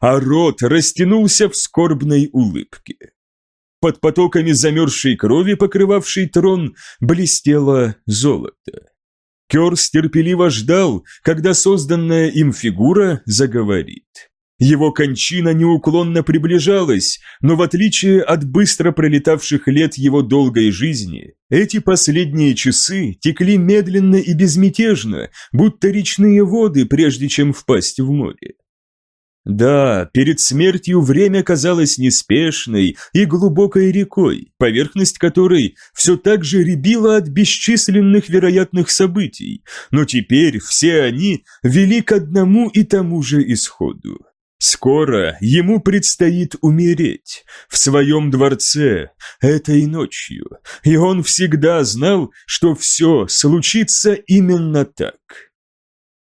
а рот растянулся в скорбной улыбке. Под потоками замерзшей крови, покрывавшей трон, блестело золото. Керс терпеливо ждал, когда созданная им фигура заговорит. Его кончина неуклонно приближалась, но в отличие от быстро пролетавших лет его долгой жизни, эти последние часы текли медленно и безмятежно, будто речные воды, прежде чем впасть в море. Да, перед смертью время казалось неспешной и глубокой рекой, поверхность которой все так же рябила от бесчисленных вероятных событий, но теперь все они вели к одному и тому же исходу. Скоро ему предстоит умереть в своем дворце этой ночью, и он всегда знал, что все случится именно так.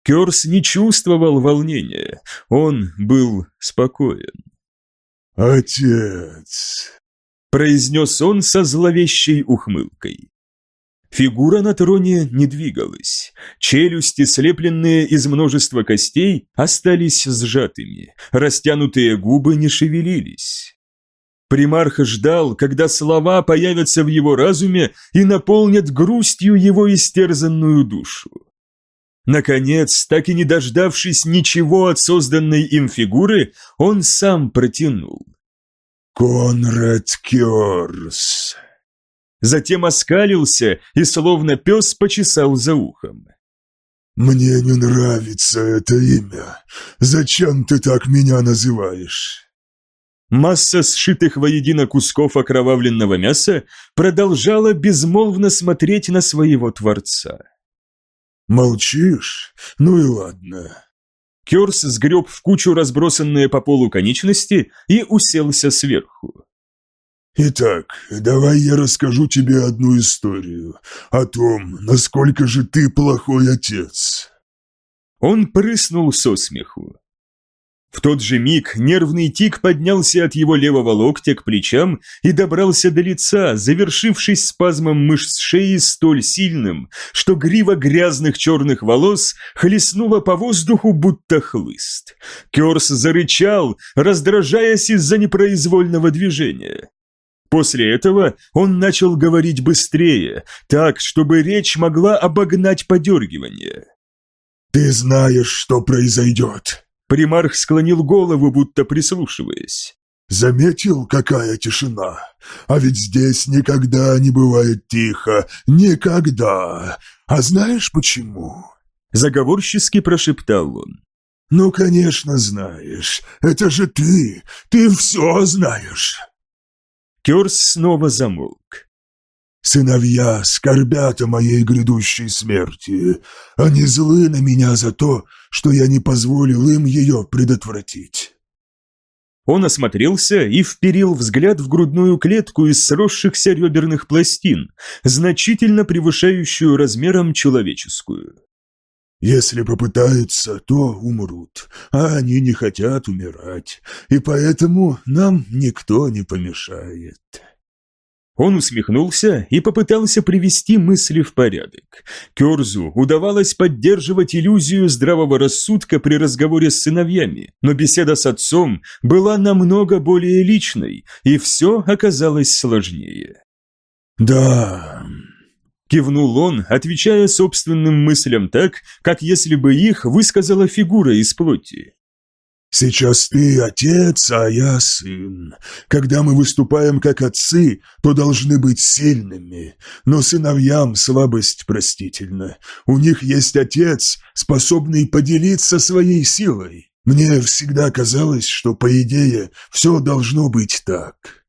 Керс не чувствовал волнения, он был спокоен. «Отец!» – произнес он со зловещей ухмылкой. Фигура на троне не двигалась. Челюсти, слепленные из множества костей, остались сжатыми. Растянутые губы не шевелились. Примарх ждал, когда слова появятся в его разуме и наполнят грустью его истерзанную душу. Наконец, так и не дождавшись ничего от созданной им фигуры, он сам протянул. «Конрад Кёрс!» затем оскалился и словно пес почесал за ухом. «Мне не нравится это имя. Зачем ты так меня называешь?» Масса сшитых воедино кусков окровавленного мяса продолжала безмолвно смотреть на своего творца. «Молчишь? Ну и ладно». Керс сгреб в кучу разбросанные по полу конечности и уселся сверху. Итак, давай я расскажу тебе одну историю о том, насколько же ты плохой отец. Он прыснул со смеху. В тот же миг нервный тик поднялся от его левого локтя к плечам и добрался до лица, завершившись спазмом мышц шеи столь сильным, что грива грязных черных волос хлестнула по воздуху, будто хлыст. Керс зарычал, раздражаясь из-за непроизвольного движения. После этого он начал говорить быстрее, так, чтобы речь могла обогнать подергивание. «Ты знаешь, что произойдет!» Примарх склонил голову, будто прислушиваясь. «Заметил, какая тишина? А ведь здесь никогда не бывает тихо. Никогда! А знаешь почему?» Заговорчески прошептал он. «Ну, конечно, знаешь. Это же ты. Ты все знаешь!» Керс снова замолк. «Сыновья скорбят о моей грядущей смерти. Они злы на меня за то, что я не позволил им ее предотвратить». Он осмотрелся и вперил взгляд в грудную клетку из сросшихся реберных пластин, значительно превышающую размером человеческую. Если попытаются, то умрут, а они не хотят умирать, и поэтому нам никто не помешает». Он усмехнулся и попытался привести мысли в порядок. Кёрзу удавалось поддерживать иллюзию здравого рассудка при разговоре с сыновьями, но беседа с отцом была намного более личной, и все оказалось сложнее. «Да, Кивнул он, отвечая собственным мыслям так, как если бы их высказала фигура из плоти. «Сейчас ты отец, а я сын. Когда мы выступаем как отцы, то должны быть сильными, но сыновьям слабость простительна. У них есть отец, способный поделиться своей силой. Мне всегда казалось, что, по идее, все должно быть так».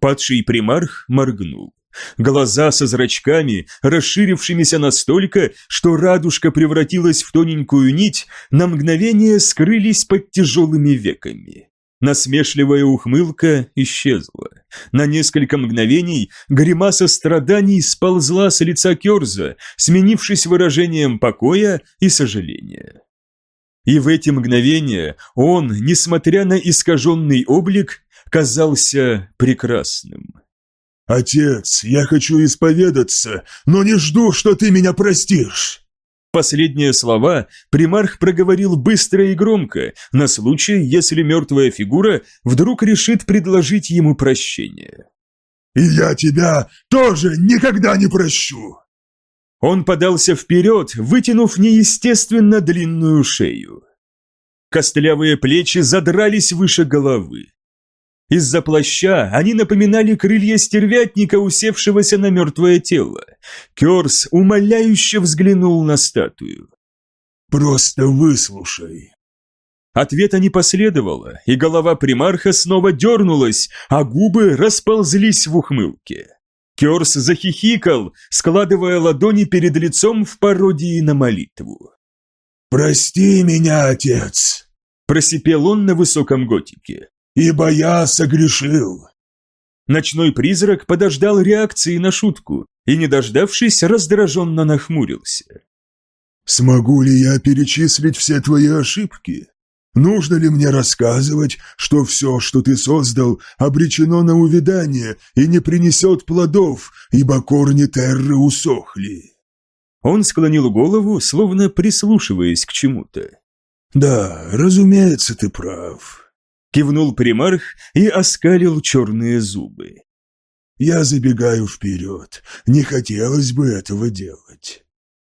Падший примарх моргнул. Глаза со зрачками, расширившимися настолько, что радужка превратилась в тоненькую нить, на мгновение скрылись под тяжелыми веками. Насмешливая ухмылка исчезла. На несколько мгновений гримаса страданий сползла с лица Керза, сменившись выражением покоя и сожаления. И в эти мгновения он, несмотря на искаженный облик, казался прекрасным. «Отец, я хочу исповедаться, но не жду, что ты меня простишь!» Последние слова примарх проговорил быстро и громко, на случай, если мертвая фигура вдруг решит предложить ему прощение. «И я тебя тоже никогда не прощу!» Он подался вперед, вытянув неестественно длинную шею. Костлявые плечи задрались выше головы. Из-за плаща они напоминали крылья стервятника, усевшегося на мертвое тело. Керс умоляюще взглянул на статую. «Просто выслушай». Ответа не последовало, и голова примарха снова дернулась, а губы расползлись в ухмылке. Керс захихикал, складывая ладони перед лицом в пародии на молитву. «Прости меня, отец!» – просипел он на высоком готике ибо я согрешил». Ночной призрак подождал реакции на шутку и, не дождавшись, раздраженно нахмурился. «Смогу ли я перечислить все твои ошибки? Нужно ли мне рассказывать, что все, что ты создал, обречено на увядание и не принесет плодов, ибо корни терры усохли?» Он склонил голову, словно прислушиваясь к чему-то. «Да, разумеется, ты прав кивнул примарх и оскалил черные зубы. «Я забегаю вперед. Не хотелось бы этого делать.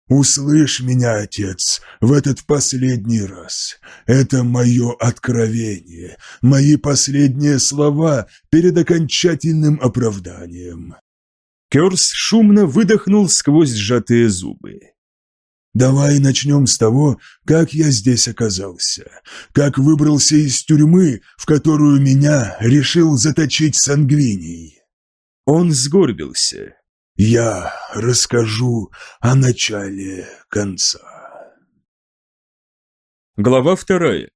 Услышь меня, отец, в этот последний раз. Это мое откровение, мои последние слова перед окончательным оправданием». Керс шумно выдохнул сквозь сжатые зубы. Давай начнем с того, как я здесь оказался, как выбрался из тюрьмы, в которую меня решил заточить сангвиний. Он сгорбился. Я расскажу о начале конца. Глава вторая.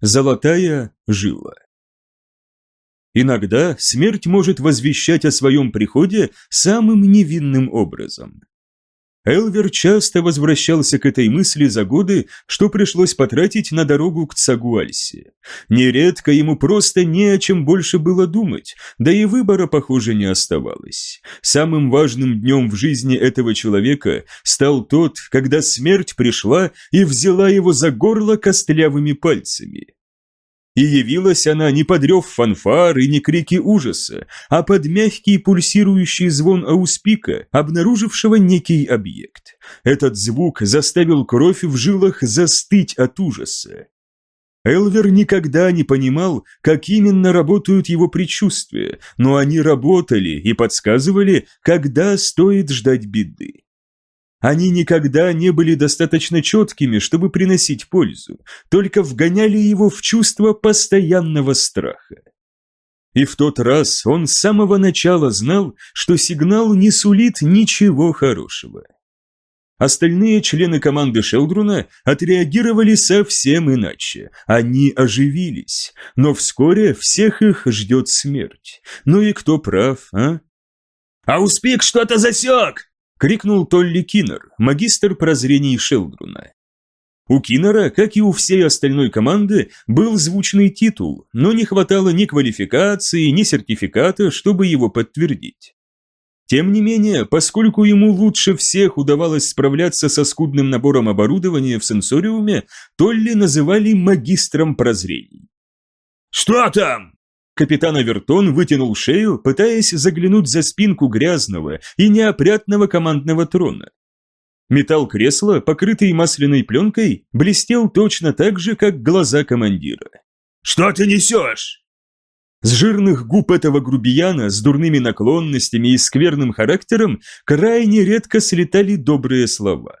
Золотая жила. Иногда смерть может возвещать о своем приходе самым невинным образом. Элвер часто возвращался к этой мысли за годы, что пришлось потратить на дорогу к Цагуальсе. Нередко ему просто не о чем больше было думать, да и выбора, похоже, не оставалось. Самым важным днем в жизни этого человека стал тот, когда смерть пришла и взяла его за горло костлявыми пальцами. И явилась она не под рев фанфар и не крики ужаса, а под мягкий пульсирующий звон ауспика, обнаружившего некий объект. Этот звук заставил кровь в жилах застыть от ужаса. Элвер никогда не понимал, как именно работают его предчувствия, но они работали и подсказывали, когда стоит ждать беды. Они никогда не были достаточно четкими, чтобы приносить пользу, только вгоняли его в чувство постоянного страха. И в тот раз он с самого начала знал, что сигнал не сулит ничего хорошего. Остальные члены команды Шелдруна отреагировали совсем иначе. Они оживились, но вскоре всех их ждет смерть. Ну и кто прав, а? «А успех что-то засек!» Крикнул Толли Киннер, магистр прозрений Шелдруна. У Киннера, как и у всей остальной команды, был звучный титул, но не хватало ни квалификации, ни сертификата, чтобы его подтвердить. Тем не менее, поскольку ему лучше всех удавалось справляться со скудным набором оборудования в сенсориуме, Толли называли магистром прозрений. «Что там?» Капитан Авертон вытянул шею, пытаясь заглянуть за спинку грязного и неопрятного командного трона. Металл кресла, покрытый масляной пленкой, блестел точно так же, как глаза командира. «Что ты несешь?» С жирных губ этого грубияна с дурными наклонностями и скверным характером крайне редко слетали добрые слова.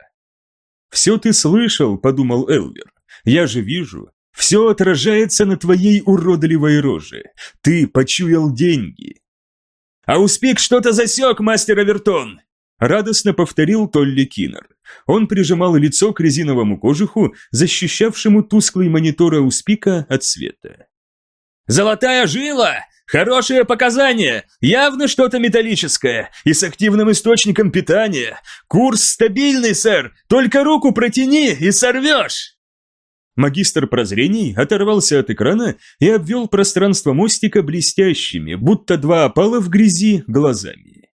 «Все ты слышал», — подумал Элвер. «Я же вижу, все отражается на твоей уродливой роже. Ты почуял деньги. А успех что-то засек, мастер Авертон. Радостно повторил Толли Киннер. Он прижимал лицо к резиновому кожуху, защищавшему тусклый монитор Ауспика от света. «Золотая жила! Хорошее показание! Явно что-то металлическое! И с активным источником питания! Курс стабильный, сэр! Только руку протяни и сорвешь!» Магистр прозрений оторвался от экрана и обвел пространство мостика блестящими, будто два опала в грязи, глазами.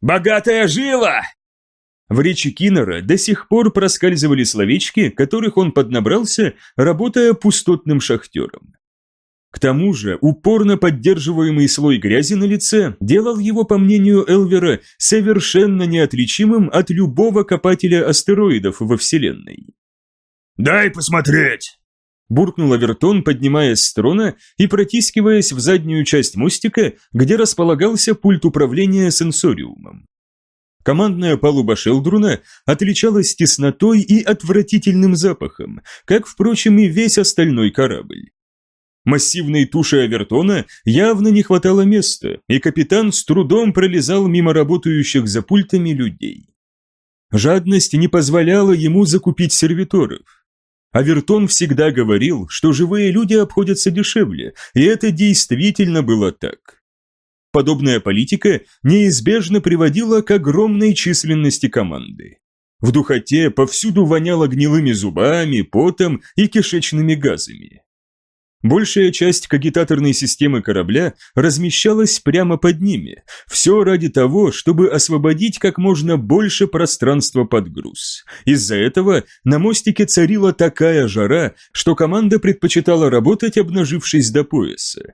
«Богатая жила!» В речи Киннера до сих пор проскальзывали словечки, которых он поднабрался, работая пустотным шахтером. К тому же упорно поддерживаемый слой грязи на лице делал его, по мнению Элвера, совершенно неотличимым от любого копателя астероидов во Вселенной. «Дай посмотреть!» Буркнул Авертон, поднимаясь с трона и протискиваясь в заднюю часть мостика, где располагался пульт управления сенсориумом. Командная палуба Шелдруна отличалась теснотой и отвратительным запахом, как, впрочем, и весь остальной корабль. Массивной туши Авертона явно не хватало места, и капитан с трудом пролезал мимо работающих за пультами людей. Жадность не позволяла ему закупить сервиторов. Авертон всегда говорил, что живые люди обходятся дешевле, и это действительно было так. Подобная политика неизбежно приводила к огромной численности команды. В духоте повсюду воняло гнилыми зубами, потом и кишечными газами. Большая часть кагитаторной системы корабля размещалась прямо под ними, все ради того, чтобы освободить как можно больше пространства под груз. Из-за этого на мостике царила такая жара, что команда предпочитала работать, обнажившись до пояса.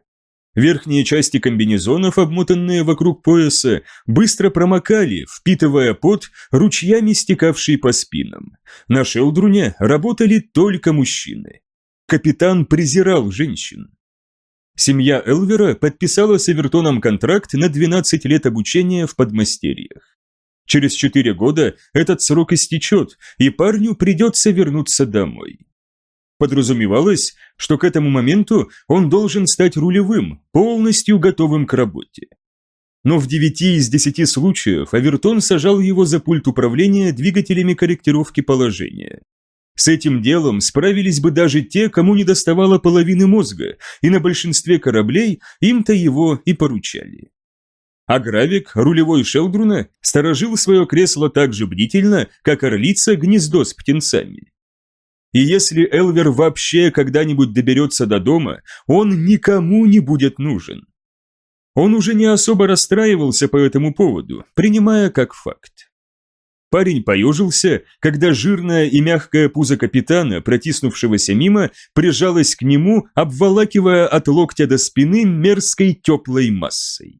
Верхние части комбинезонов, обмотанные вокруг пояса, быстро промокали, впитывая пот, ручьями стекавший по спинам. На Шелдруне работали только мужчины. Капитан презирал женщин. Семья Элвера подписала с Эвертоном контракт на 12 лет обучения в подмастерьях. Через 4 года этот срок истечет, и парню придется вернуться домой. Подразумевалось, что к этому моменту он должен стать рулевым, полностью готовым к работе. Но в 9 из 10 случаев Авертон сажал его за пульт управления двигателями корректировки положения. С этим делом справились бы даже те, кому не доставало половины мозга, и на большинстве кораблей им-то его и поручали. А Гравик, рулевой Шелдруна, сторожил свое кресло так же бдительно, как орлица гнездо с птенцами. И если Элвер вообще когда-нибудь доберется до дома, он никому не будет нужен. Он уже не особо расстраивался по этому поводу, принимая как факт. Парень поежился, когда жирное и мягкое пузо капитана, протиснувшегося мимо, прижалось к нему, обволакивая от локтя до спины мерзкой теплой массой.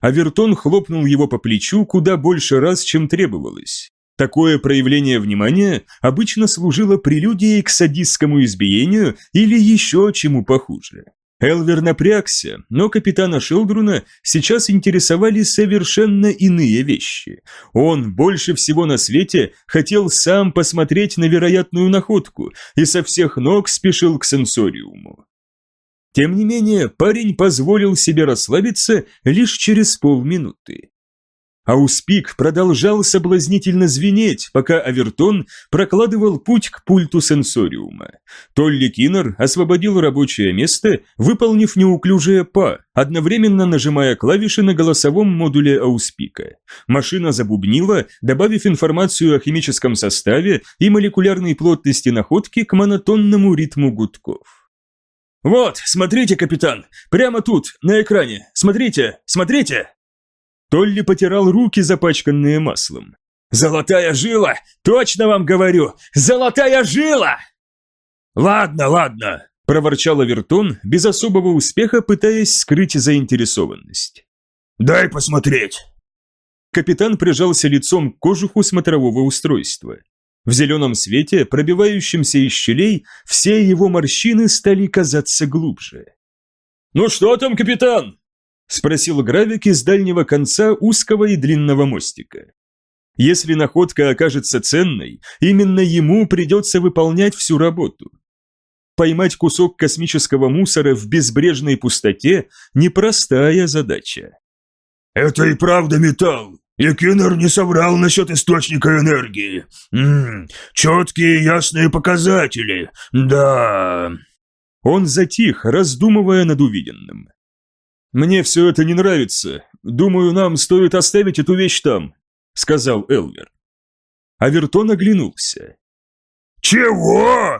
Авертон хлопнул его по плечу куда больше раз, чем требовалось. Такое проявление внимания обычно служило прелюдией к садистскому избиению или еще чему похуже. Элвер напрягся, но капитана Шелдруна сейчас интересовали совершенно иные вещи. Он больше всего на свете хотел сам посмотреть на вероятную находку и со всех ног спешил к сенсориуму. Тем не менее, парень позволил себе расслабиться лишь через полминуты. Ауспик продолжал соблазнительно звенеть, пока Авертон прокладывал путь к пульту сенсориума. Толли Киннер освободил рабочее место, выполнив неуклюжее «па», одновременно нажимая клавиши на голосовом модуле Ауспика. Машина забубнила, добавив информацию о химическом составе и молекулярной плотности находки к монотонному ритму гудков. «Вот, смотрите, капитан, прямо тут, на экране, смотрите, смотрите!» Толли потирал руки, запачканные маслом. «Золотая жила! Точно вам говорю! Золотая жила!» «Ладно, ладно!» – проворчал Авертон, без особого успеха пытаясь скрыть заинтересованность. «Дай посмотреть!» Капитан прижался лицом к кожуху смотрового устройства. В зеленом свете, пробивающемся из щелей, все его морщины стали казаться глубже. «Ну что там, капитан?» – спросил Гравик из дальнего конца узкого и длинного мостика. Если находка окажется ценной, именно ему придется выполнять всю работу. Поймать кусок космического мусора в безбрежной пустоте – непростая задача. «Это и правда металл. И Киннер не соврал насчет источника энергии. М -м, четкие ясные показатели. Да...» Он затих, раздумывая над увиденным. «Мне все это не нравится. Думаю, нам стоит оставить эту вещь там», — сказал Элвер. Авертон оглянулся. «Чего?»